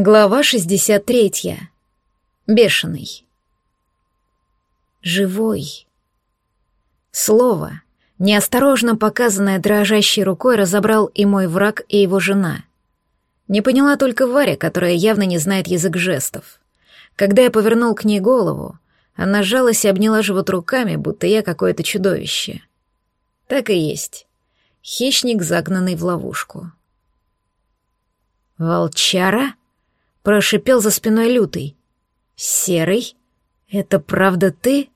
Глава 63. Бешеный. Живой. Слово, неосторожно показанное дрожащей рукой, разобрал и мой враг, и его жена. Не поняла только Варя, которая явно не знает язык жестов. Когда я повернул к ней голову, она сжалась и обняла живот руками, будто я какое-то чудовище. Так и есть. Хищник, загнанный в ловушку. «Волчара?» Прошипел за спиной лютый. «Серый? Это правда ты?»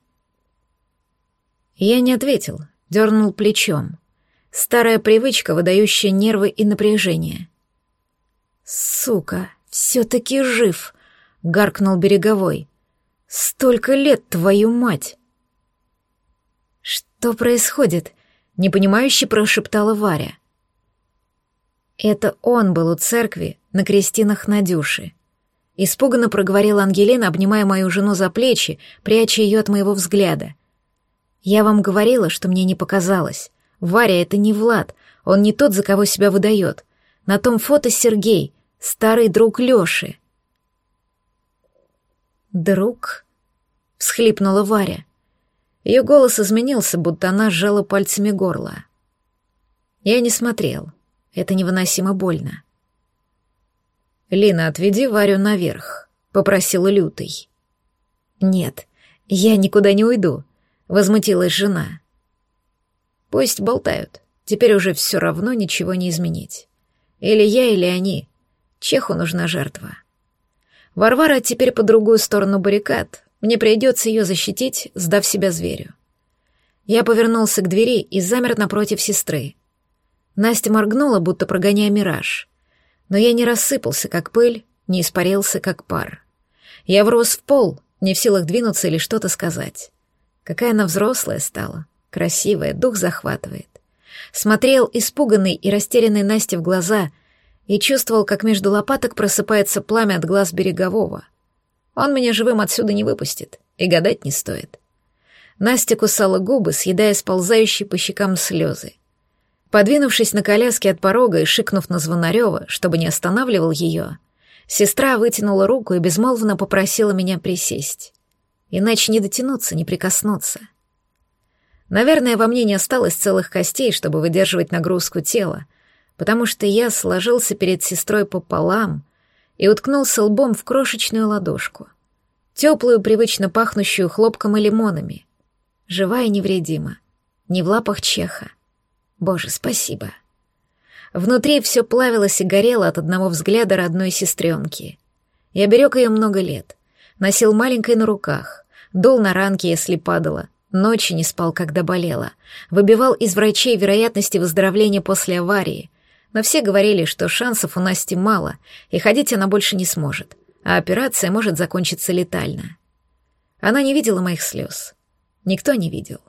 Я не ответил, дернул плечом. Старая привычка, выдающая нервы и напряжение. «Сука, все-таки жив!» — гаркнул Береговой. «Столько лет, твою мать!» «Что происходит?» — непонимающе прошептала Варя. Это он был у церкви на крестинах Надюши. Испуганно проговорила Ангелина, обнимая мою жену за плечи, пряча ее от моего взгляда. «Я вам говорила, что мне не показалось. Варя — это не Влад, он не тот, за кого себя выдает. На том фото Сергей, старый друг Лёши». «Друг?» — всхлипнула Варя. Ее голос изменился, будто она сжала пальцами горло. Я не смотрел. Это невыносимо больно. «Лина, отведи Варю наверх», — попросила Лютый. «Нет, я никуда не уйду», — возмутилась жена. «Пусть болтают, теперь уже все равно ничего не изменить. Или я, или они. Чеху нужна жертва. Варвара теперь по другую сторону баррикад, мне придется ее защитить, сдав себя зверю». Я повернулся к двери и замер напротив сестры. Настя моргнула, будто прогоняя мираж — но я не рассыпался, как пыль, не испарился, как пар. Я врос в пол, не в силах двинуться или что-то сказать. Какая она взрослая стала, красивая, дух захватывает. Смотрел испуганный и растерянный Насте в глаза и чувствовал, как между лопаток просыпается пламя от глаз берегового. Он меня живым отсюда не выпустит, и гадать не стоит. Настя кусала губы, съедая сползающие по щекам слезы. Подвинувшись на коляске от порога и шикнув на Звонарева, чтобы не останавливал ее, сестра вытянула руку и безмолвно попросила меня присесть. Иначе не дотянуться, не прикоснуться. Наверное, во мне не осталось целых костей, чтобы выдерживать нагрузку тела, потому что я сложился перед сестрой пополам и уткнулся лбом в крошечную ладошку, теплую, привычно пахнущую хлопком и лимонами, живая и невредима, не в лапах чеха, Боже, спасибо. Внутри все плавилось и горело от одного взгляда родной сестренки. Я берег ее много лет, носил маленькой на руках, дул на ранки, если падала, ночи не спал, когда болела, выбивал из врачей вероятности выздоровления после аварии, но все говорили, что шансов у Насти мало, и ходить она больше не сможет, а операция может закончиться летально. Она не видела моих слез. Никто не видел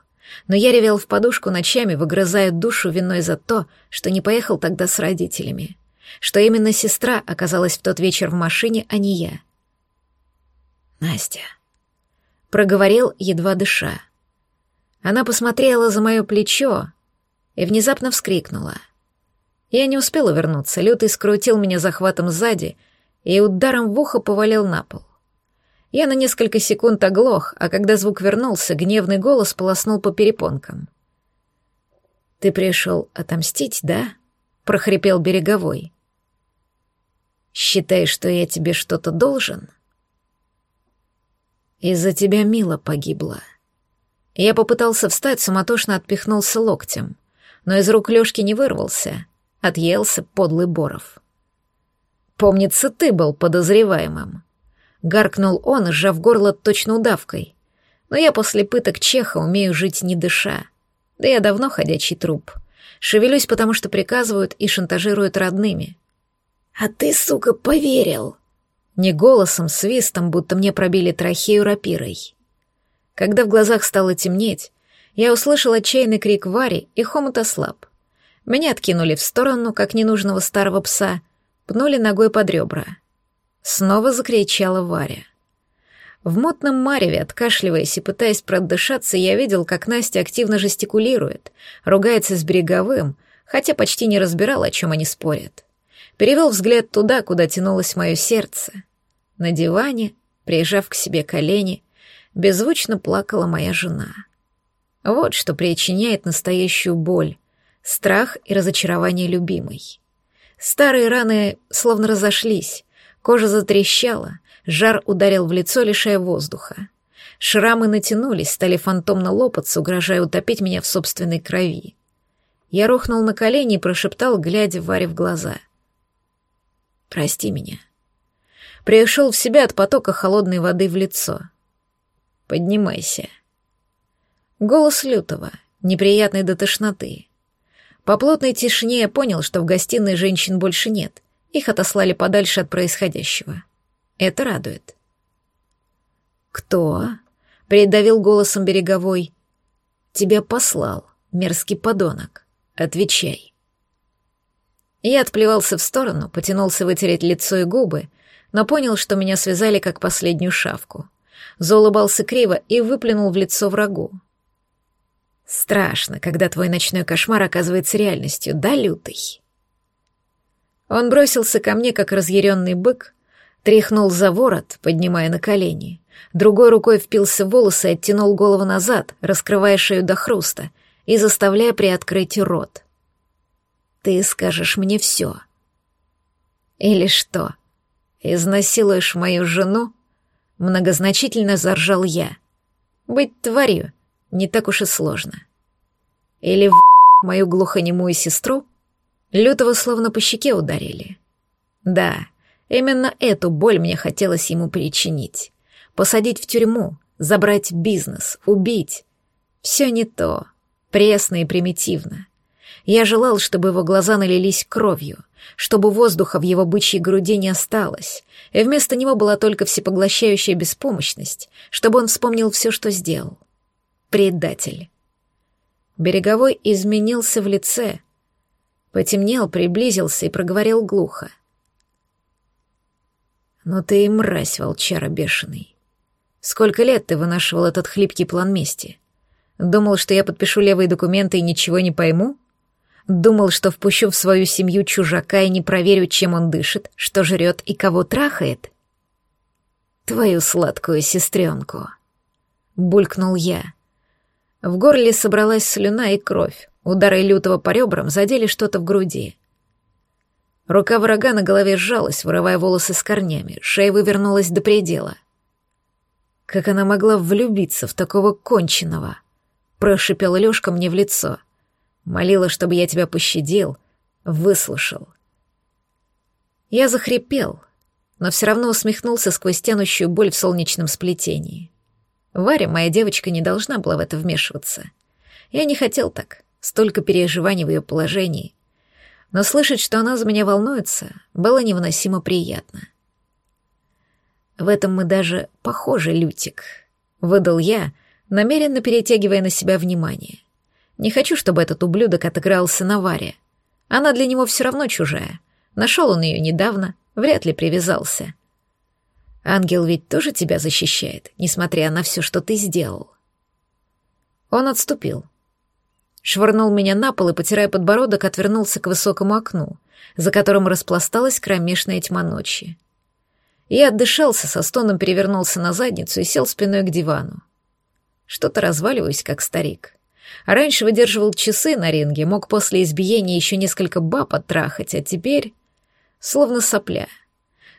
но я ревел в подушку ночами, выгрызая душу виной за то, что не поехал тогда с родителями, что именно сестра оказалась в тот вечер в машине, а не я. «Настя», — проговорил, едва дыша. Она посмотрела за мое плечо и внезапно вскрикнула. Я не успела вернуться, лютый скрутил меня захватом сзади и ударом в ухо повалил на пол. Я на несколько секунд оглох, а когда звук вернулся, гневный голос полоснул по перепонкам. «Ты пришел отомстить, да?» — прохрипел Береговой. «Считаешь, что я тебе что-то должен?» «Из-за тебя Мила погибла». Я попытался встать, суматошно отпихнулся локтем, но из рук Лёшки не вырвался, отъелся подлый Боров. «Помнится, ты был подозреваемым», Гаркнул он, сжав горло точно удавкой. Но я после пыток Чеха умею жить не дыша. Да я давно ходячий труп. Шевелюсь, потому что приказывают и шантажируют родными. «А ты, сука, поверил!» Не голосом, свистом, будто мне пробили трахею рапирой. Когда в глазах стало темнеть, я услышал отчаянный крик Вари, и хомут ослаб. Меня откинули в сторону, как ненужного старого пса, пнули ногой под ребра — Снова закричала Варя. В мутном мареве, откашливаясь и пытаясь продышаться, я видел, как Настя активно жестикулирует, ругается с береговым, хотя почти не разбирал, о чем они спорят. перевел взгляд туда, куда тянулось мое сердце. На диване, прижав к себе колени, беззвучно плакала моя жена. Вот что причиняет настоящую боль, страх и разочарование любимой. Старые раны словно разошлись, кожа затрещала, жар ударил в лицо, лишая воздуха. Шрамы натянулись, стали фантомно лопаться, угрожая утопить меня в собственной крови. Я рухнул на колени и прошептал, глядя Варе в глаза. «Прости меня». Пришел в себя от потока холодной воды в лицо. «Поднимайся». Голос лютого, неприятный до тошноты. По плотной тишине я понял, что в гостиной женщин больше нет. Их отослали подальше от происходящего. Это радует. «Кто?» — придавил голосом береговой. «Тебя послал, мерзкий подонок». Отвечай. Я отплевался в сторону, потянулся вытереть лицо и губы, но понял, что меня связали как последнюю шавку. Заулыбался криво и выплюнул в лицо врагу. Страшно, когда твой ночной кошмар оказывается реальностью, да, лютый? Он бросился ко мне, как разъяренный бык, тряхнул за ворот, поднимая на колени, другой рукой впился в волосы и оттянул голову назад, раскрывая шею до хруста — и заставляя приоткрыть рот. «Ты скажешь мне все». «Или что? Изнасилуешь мою жену?» Многозначительно заржал я. «Быть тварью не так уж и сложно». «Или в мою глухонемую сестру?» Лютого словно по щеке ударили. Да, именно эту боль мне хотелось ему причинить. Посадить в тюрьму, забрать бизнес, убить. Все не то пресно и примитивно. Я желал, чтобы его глаза налились кровью, чтобы воздуха в его бычьей груди не осталось, и вместо него была только всепоглощающая беспомощность, чтобы он вспомнил все, что сделал. Предатель. Береговой изменился в лице, потемнел, приблизился и проговорил глухо. «Но ты и мразь, волчара бешеный. Сколько лет ты вынашивал этот хлипкий план мести?» Думал, что я подпишу левые документы и ничего не пойму? Думал, что впущу в свою семью чужака и не проверю, чем он дышит, что жрет и кого трахает? Твою сладкую сестренку. Булькнул я. В горле собралась слюна и кровь. Удары лютого по ребрам задели что-то в груди. Рука врага на голове сжалась, вырывая волосы с корнями. Шея вывернулась до предела. Как она могла влюбиться в такого конченого? прошипел Лёшка мне в лицо. Молила, чтобы я тебя пощадил, выслушал. Я захрипел, но все равно усмехнулся сквозь тянущую боль в солнечном сплетении. Варя, моя девочка, не должна была в это вмешиваться. Я не хотел так, столько переживаний в ее положении. Но слышать, что она за меня волнуется, было невыносимо приятно. В этом мы даже похожи, Лютик, — выдал я, намеренно перетягивая на себя внимание. Не хочу, чтобы этот ублюдок отыгрался на Варе. Она для него все равно чужая. Нашел он ее недавно, вряд ли привязался. Ангел ведь тоже тебя защищает, несмотря на все, что ты сделал. Он отступил. Швырнул меня на пол и, потирая подбородок, отвернулся к высокому окну, за которым распласталась кромешная тьма ночи. Я отдышался, со стоном перевернулся на задницу и сел спиной к дивану. Что-то разваливаюсь, как старик. Раньше выдерживал часы на ринге, мог после избиения еще несколько баб оттрахать, а теперь... Словно сопля.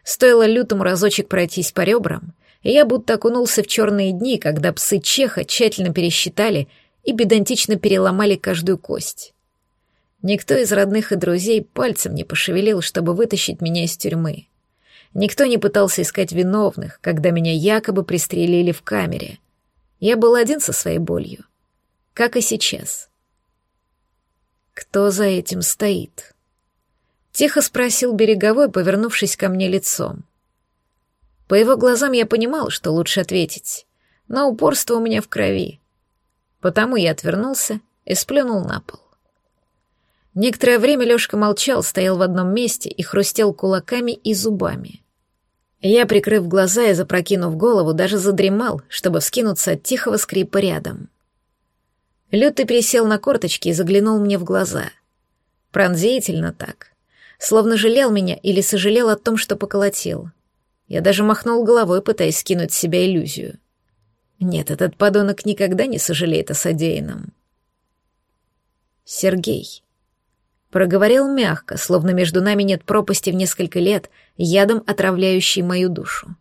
Стоило лютому разочек пройтись по ребрам, и я будто окунулся в черные дни, когда псы Чеха тщательно пересчитали и педантично переломали каждую кость. Никто из родных и друзей пальцем не пошевелил, чтобы вытащить меня из тюрьмы. Никто не пытался искать виновных, когда меня якобы пристрелили в камере — я был один со своей болью, как и сейчас. Кто за этим стоит? Тихо спросил Береговой, повернувшись ко мне лицом. По его глазам я понимал, что лучше ответить, но упорство у меня в крови. Потому я отвернулся и сплюнул на пол. Некоторое время Лёшка молчал, стоял в одном месте и хрустел кулаками и зубами. Я, прикрыв глаза и запрокинув голову, даже задремал, чтобы вскинуться от тихого скрипа рядом. Лютый присел на корточки и заглянул мне в глаза. Пронзительно так. словно жалел меня или сожалел о том, что поколотил. Я даже махнул головой, пытаясь скинуть с себя иллюзию. Нет, этот подонок никогда не сожалеет о содеянном. Сергей. Проговорил мягко, словно между нами нет пропасти в несколько лет, ядом отравляющей мою душу.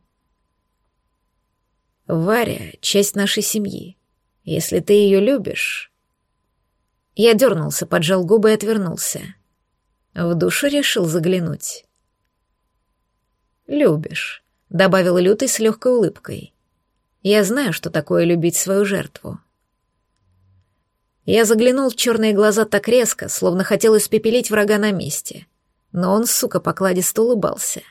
Варя — часть нашей семьи. Если ты ее любишь... Я дернулся, поджал губы и отвернулся. В душу решил заглянуть. «Любишь», — добавил Лютый с легкой улыбкой. «Я знаю, что такое любить свою жертву». Я заглянул в черные глаза так резко, словно хотел испепелить врага на месте. Но он, сука, покладисто улыбался.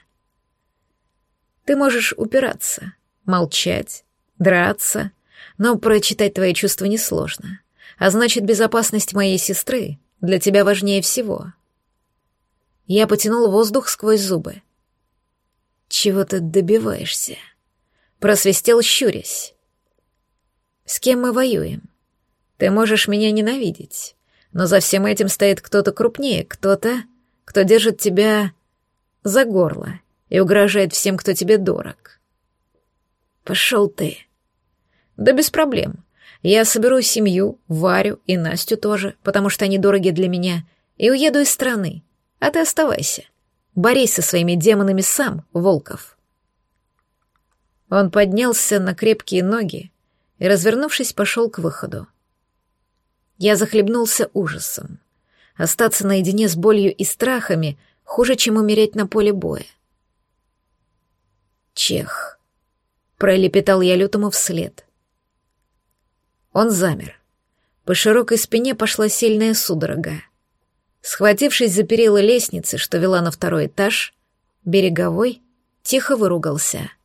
«Ты можешь упираться, молчать, драться, но прочитать твои чувства несложно. А значит, безопасность моей сестры для тебя важнее всего. Я потянул воздух сквозь зубы. Чего ты добиваешься? Просвистел, щурясь. С кем мы воюем? Ты можешь меня ненавидеть, но за всем этим стоит кто-то крупнее, кто-то, кто держит тебя за горло и угрожает всем, кто тебе дорог. Пошел ты. Да без проблем. Я соберу семью, Варю и Настю тоже, потому что они дороги для меня, и уеду из страны. А ты оставайся. Борись со своими демонами сам, Волков. Он поднялся на крепкие ноги и, развернувшись, пошел к выходу. Я захлебнулся ужасом. Остаться наедине с болью и страхами хуже, чем умереть на поле боя. Чех. Пролепетал я лютому вслед. Он замер. По широкой спине пошла сильная судорога. Схватившись за перила лестницы, что вела на второй этаж, Береговой тихо выругался —